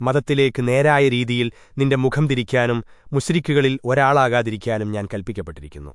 മതത്തിലേക്ക് നേരായ രീതിയിൽ നിന്റെ മുഖം തിരിക്കാനും മുസ്രിക്കുകളിൽ ഒരാളാകാതിരിക്കാനും ഞാൻ കൽപ്പിക്കപ്പെട്ടിരിക്കുന്നു.